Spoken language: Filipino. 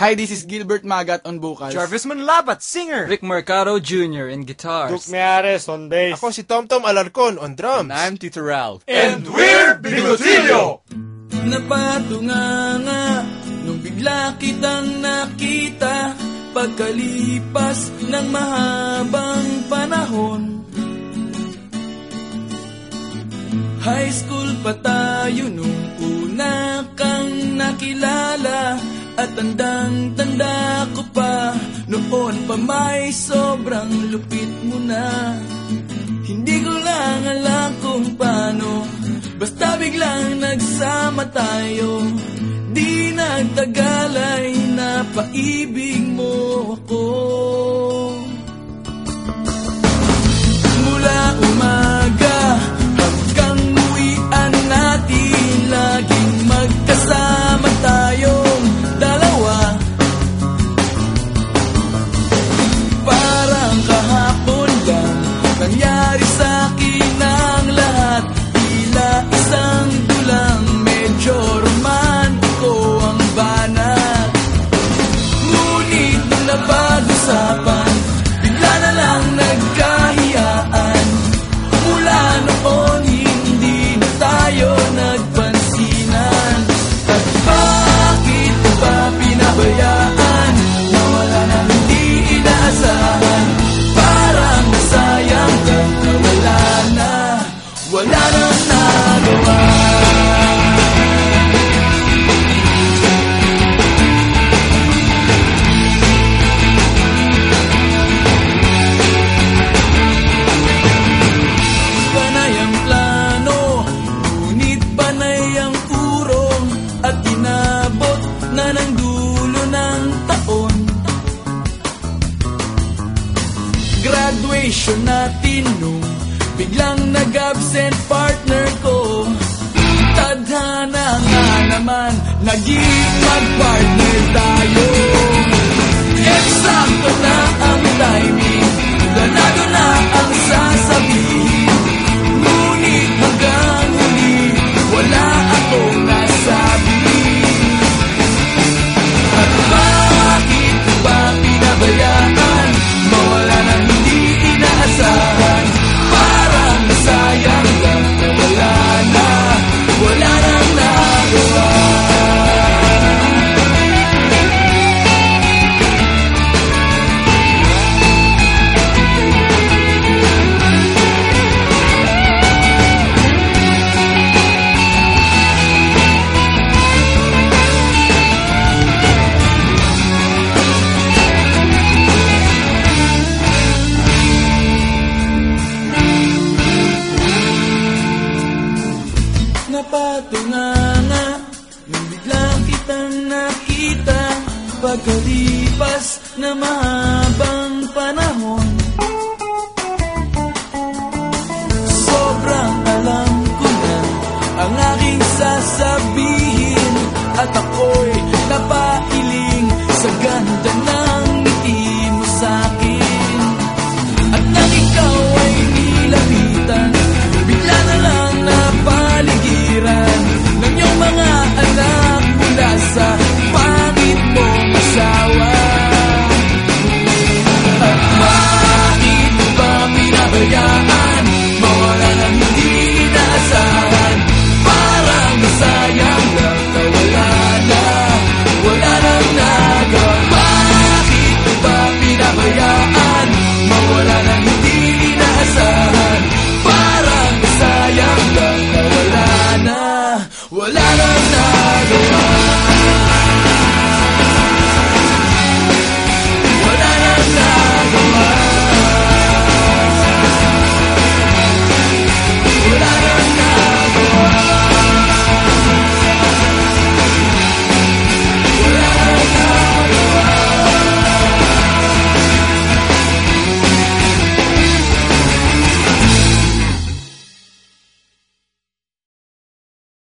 Hi, this is Gilbert Magat on vocals. Jarvis Manlabat, singer. Rick Mercado Jr. in guitars. Duke Miares on bass. Ako si Tomtom Alarcon on drums. I'm Tito Ralph. And we're Bigotillo! Napatunganga nung bigla kitang nakita Pagkalipas ng mahabang panahon High school pa tayo nung una kang nakilala At tandang-tanda ko pa Noon pa may sobrang lupit mo na. Hindi ko lang alam kung paano Basta biglang nagsama tayo Graduation natin nung biglang nag-absent partner ko. Tadhana nga naman, naging mag-partner tayo. Eksakto na ang timing, kitang nakita Pagkalipas na mahabang panahon